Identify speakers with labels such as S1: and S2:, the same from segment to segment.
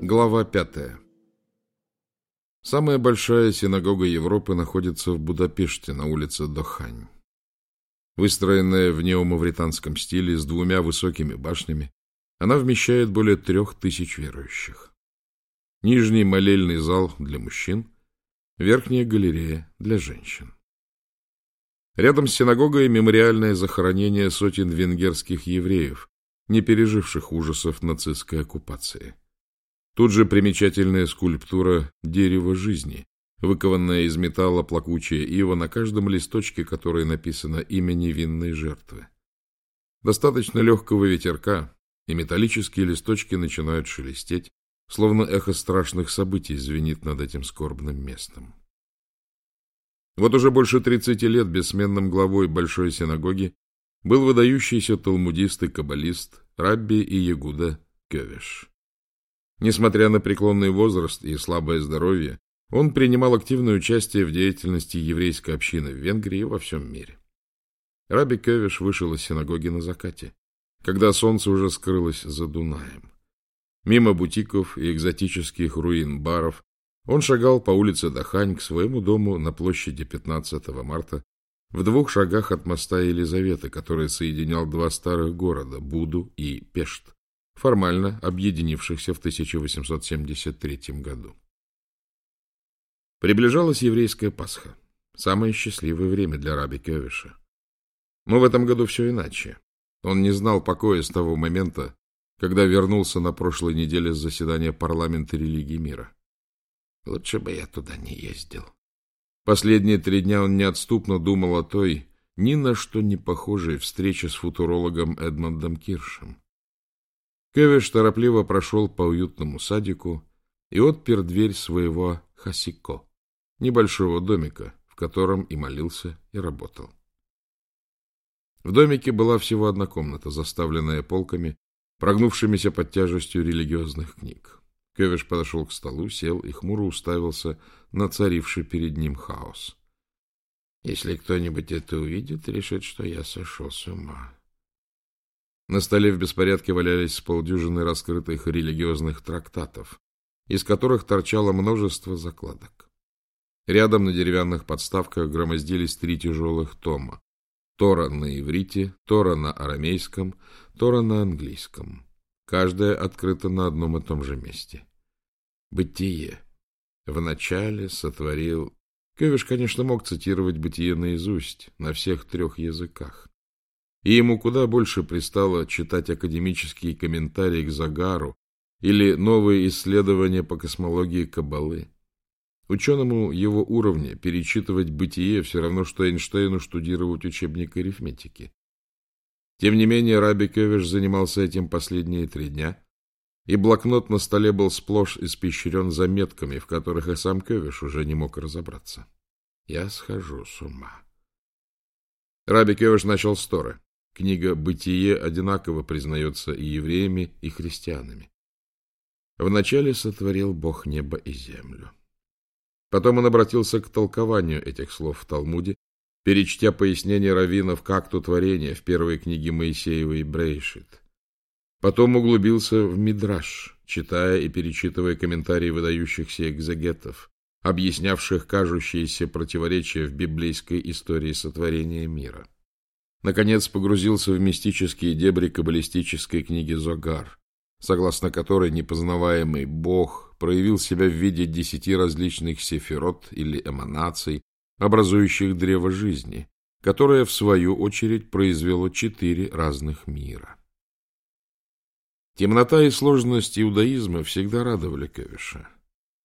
S1: Глава пятая. Самая большая синагога Европы находится в Будапеште на улице Дохань. Выстроенная в неомавританском стиле с двумя высокими башнями, она вмещает более трех тысяч верующих. Нижний молельный зал для мужчин, верхняя галерея для женщин. Рядом с синагогой мемориальное захоронение сотен венгерских евреев, не переживших ужасов нацистской оккупации. Тут же примечательная скульптура «Дерево жизни», выкованная из металла плакучая ива, на каждом листочке которой написано имя невинной жертвы. Достаточно легкого ветерка, и металлические листочки начинают шелестеть, словно эхо страшных событий звенит над этим скорбным местом. Вот уже больше 30 лет бессменным главой Большой синагоги был выдающийся талмудист и каббалист Рабби и Ягуда Кевеш. Несмотря на преклонный возраст и слабое здоровье, он принимал активное участие в деятельности еврейской общины в Венгрии и во всем мире. Раби Кевиш вышел из синагоги на закате, когда солнце уже скрылось за Дунаем. Мимо бутиков и экзотических руин баров он шагал по улице Дахань к своему дому на площади 15 марта, в двух шагах от моста Елизаветы, который соединял два старых города – Буду и Пешт, формально объединившихся в 1873 году. Приближалась еврейская Пасха, самое счастливое время для раби Кевиша. Но в этом году все иначе. Он не знал покоя с того момента, когда вернулся на прошлой неделе с заседания парламента религии мира. Лучше бы я туда не ездил. Последние три дня он неотступно думал о той, ни на что не похожей встрече с футурологом Эдмондом Киршем. Кевиш торопливо прошел по уютному садику и отпер дверь своего хасико, небольшого домика, в котором и молился, и работал. В домике была всего одна комната, заставленная полками, прогнувшимися под тяжестью религиозных книг. Кевиш подошел к столу, сел и хмуро уставился на царивший перед ним хаос. Если кто-нибудь это увидит, решит, что я сошел с ума. На столе в беспорядке валялись с полдюжины раскрытых религиозных трактатов, из которых торчало множество закладок. Рядом на деревянных подставках громоздились три тяжелых тома. Тора на иврите, Тора на арамейском, Тора на английском. Каждая открыта на одном и том же месте. Бытие. Вначале сотворил... Кевиш, конечно, мог цитировать бытие наизусть, на всех трех языках. И ему куда больше пристало читать академические комментарии к Загару или новые исследования по космологии Каббалы. Ученому его уровня перечитывать бытие все равно, что Эйнштейну штудировать учебник арифметики. Тем не менее, Раби Кевиш занимался этим последние три дня, и блокнот на столе был сплошь испещрен заметками, в которых и сам Кевиш уже не мог разобраться. Я схожу с ума. Раби Кевиш начал с. Книга «Бытие» одинаково признается и евреями, и христианами. Вначале сотворил Бог небо и землю. Потом он обратился к толкованию этих слов в Талмуде, перечтя пояснение раввинов к акту творения в первой книге Моисеевой Брейшит. Потом углубился в Мидраш, читая и перечитывая комментарии выдающихся экзегетов, объяснявших кажущиеся противоречия в библейской истории сотворения мира. Наконец погрузился в мистические дебри каббалистической книги Зогар, согласно которой непознаваемый Бог проявил себя в виде десяти различных сефирот или эманаций, образующих древо жизни, которое, в свою очередь, произвело четыре разных мира. Темнота и сложность иудаизма всегда радовали Кевиша.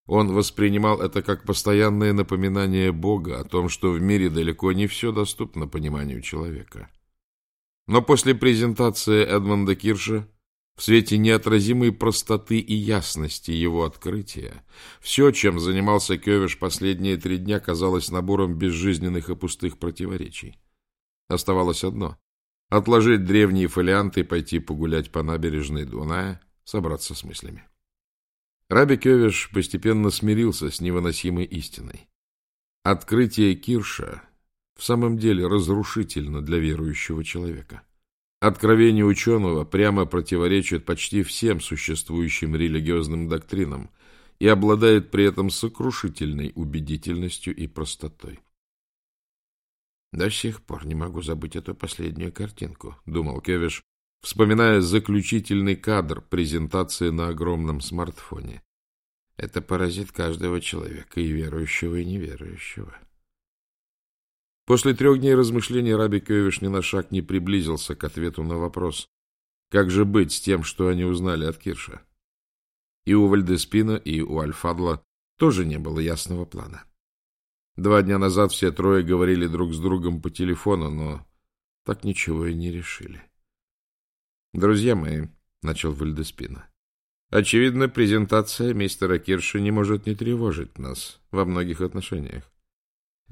S1: Он воспринимал это как постоянное напоминание Бога о том, что в мире далеко не все доступно пониманию человека. Но после презентации Эдмонда Кирша в свете неотразимой простоты и ясности его открытия, все, чем занимался Кевиш последние три дня, казалось набором безжизненных и пустых противоречий. Оставалось одно отложить древние фолианты и пойти погулять по набережной Дуная, собраться с мыслями. Раби Кевиш постепенно смирился с невыносимой истиной. Открытие Кирша в самом деле разрушительно для верующего человека. Откровение ученого прямо противоречит почти всем существующим религиозным доктринам и обладает при этом сокрушительной убедительностью и простотой.
S2: До сих пор не могу забыть эту последнюю картинку, думал Кевиш, вспоминая заключительный кадр презентации на огромном смартфоне. Это поразит каждого человека, и верующего, и неверующего.
S1: После трех дней размышлений Раби Кевиш ни на шаг не приблизился к ответу на вопрос, как же быть с тем, что они узнали от Кирша. И у Вальдеспина, и у Альфадла тоже не было ясного плана. Два дня назад все трое говорили друг с другом по телефону, но так ничего и не решили. «Друзья мои», — начал Вальдеспина, — «очевидно, презентация мистера Кирша не может не тревожить нас во многих отношениях.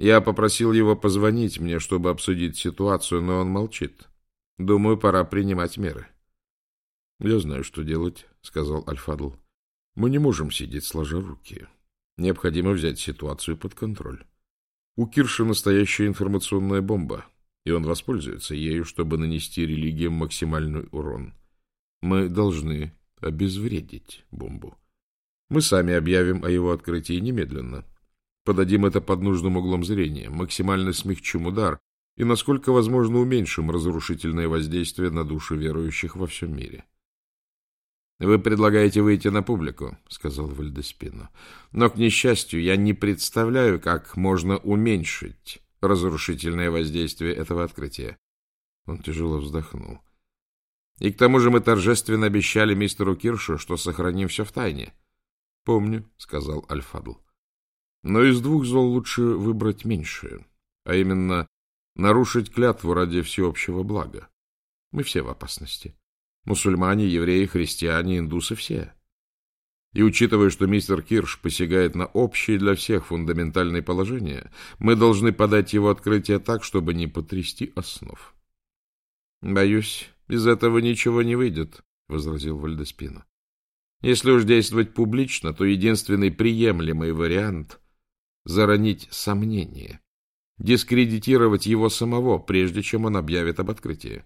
S1: Я попросил его позвонить мне, чтобы обсудить ситуацию, но он молчит. Думаю, пора принимать меры». «Я знаю, что делать», — сказал Альфадл. «Мы не можем сидеть сложа руки. Необходимо взять ситуацию под контроль. У Кирша настоящая информационная бомба, и он воспользуется ею, чтобы нанести религиям максимальный урон. Мы должны обезвредить бомбу. Мы сами объявим о его открытии немедленно. Подадим это под нужным углом зрения, максимально смягчим удар и, насколько возможно, уменьшим разрушительное воздействие на души верующих во всем мире. Вы предлагаете выйти на публику, сказал Вальдеспино. Но, к несчастью, я не представляю, как можно уменьшить разрушительное воздействие этого открытия. Он тяжело вздохнул. И к тому же мы торжественно обещали мистеру Киршу, что сохраним все в тайне. Помню, сказал Альфадл. Но из двух зол лучше выбрать меньшее, а именно нарушить клятву ради всеобщего блага. Мы все в опасности. Мусульмане, евреи, христиане, индусы — все. И учитывая, что мистер Кирш посягает на общие для всех фундаментальные положения, мы должны подать его открытие так, чтобы не потрясти основ. — Боюсь, без этого ничего не выйдет, — возразил Вальдеспина. — Если уж действовать публично, то единственный приемлемый вариант — заронить сомнение, дискредитировать его самого, прежде чем он объявит об открытии.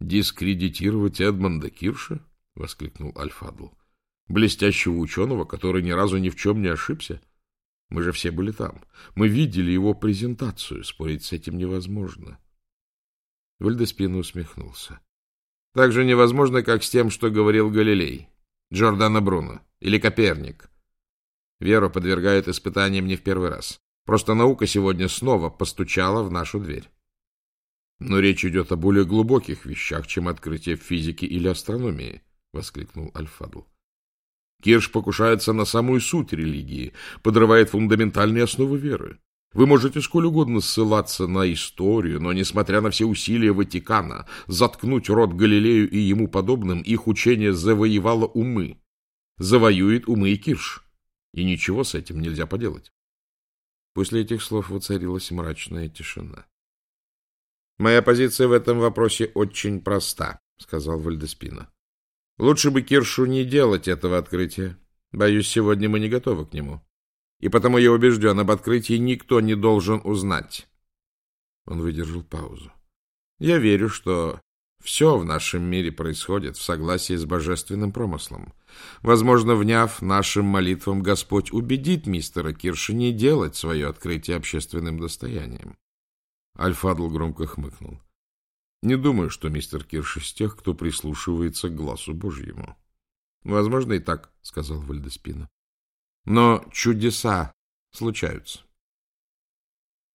S1: Дискредитировать Эдмонда Кирша? — воскликнул Альфадл. — Блестящего ученого, который ни разу ни в чем не ошибся? Мы же все были там. Мы видели его презентацию. Спорить с этим невозможно. Вальдеспина усмехнулся. Так же невозможно, как с тем, что говорил Галилей, Джордано Бруно или Коперник. Веру подвергают испытаниям не в первый раз. Просто наука сегодня снова постучала в нашу дверь. Но речь идет о более глубоких вещах, чем открытие физики или астрономии, — воскликнул Альфадл. Кирш покушается на самую суть религии, подрывает фундаментальные основы веры. Вы можете сколь угодно ссылаться на историю, но, несмотря на все усилия Ватикана заткнуть рот Галилею и ему подобным, их учение завоевало умы. Завоюет умы и Кирш. И ничего с этим нельзя поделать. После этих слов воцарилась мрачная тишина. Моя позиция в этом вопросе очень проста, сказал Вальдеспина. Лучше бы Киршу не делать этого открытия. Боюсь, сегодня мы не готовы к нему. И потому я убежден, об открытии никто не должен узнать. Он выдержал паузу. Я верю, что все в нашем мире происходит в согласии с божественным промыслом. Возможно, вняв нашим молитвам, Господь убедит мистера Кирша не делать свое открытие общественным достоянием. Альфадл громко хмыкнул. Не думаю, что мистер Кирш из тех, кто прислушивается к глазу Божьему. Возможно, и так, сказал Вальдеспина. Но чудеса случаются.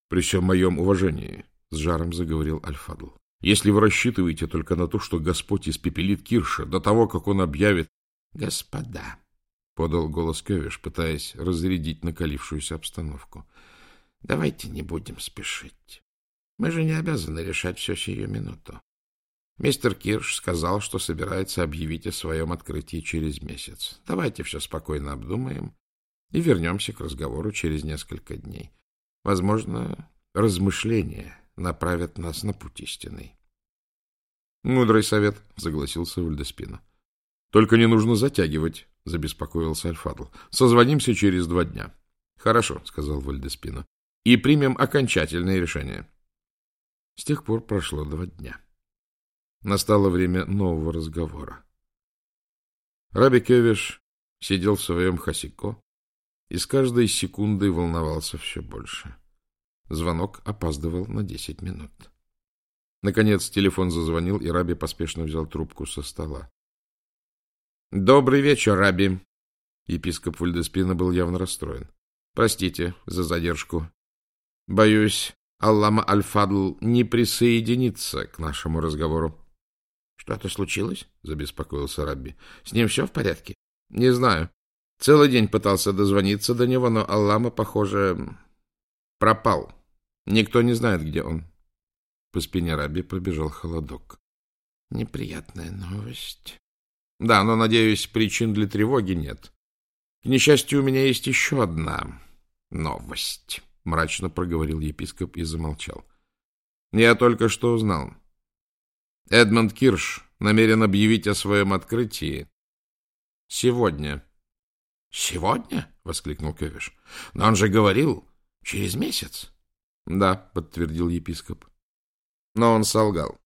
S1: При всем моем уважении, с жаром заговорил Альфадл. Если вы рассчитываете только на то, что Господь испепелит Кирша до того, как он объявит... — Господа, — подал голос Кевиш, пытаясь разрядить накалившуюся обстановку, — давайте не будем спешить. Мы же не обязаны решать все сию минуту. Мистер Кирш сказал, что собирается объявить о своем открытии через месяц. Давайте все спокойно обдумаем и вернемся к разговору через несколько дней. Возможно, размышления направят нас на путь истинный. — Мудрый совет, — согласился Вальдеспина. — Только не нужно затягивать, — забеспокоился Альфадл. — Созвонимся через два дня. — Хорошо, — сказал Вальдеспина. — И примем окончательное решение. — с тех пор прошло два дня. Настало время нового разговора. Раби Кевиш сидел в своем хасико и с каждой секундой волновался все больше. Звонок опаздывал на десять минут. Наконец телефон зазвонил, и Раби поспешно взял трубку со стола. — Добрый вечер, Раби. Епископ Вальдеспина был явно расстроен. — Простите за задержку. Боюсь, Аллама Аль-Фадл не присоединится к нашему разговору. — Что-то случилось? — забеспокоился Рабби. — С ним все в порядке? — Не знаю. Целый день пытался дозвониться до него, но Аллама, похоже, пропал. Никто не знает, где он. По спине Раби пробежал холодок. — Неприятная новость. — Да, но, надеюсь, причин для тревоги нет. К несчастью, у меня есть еще одна новость, — мрачно проговорил епископ и замолчал. — Я только что узнал. Эдмонд Кирш намерен объявить о своем открытии сегодня. — Сегодня? — воскликнул Кевиш. — Но он же говорил, через месяц. — Да, — подтвердил епископ. Но он солгал.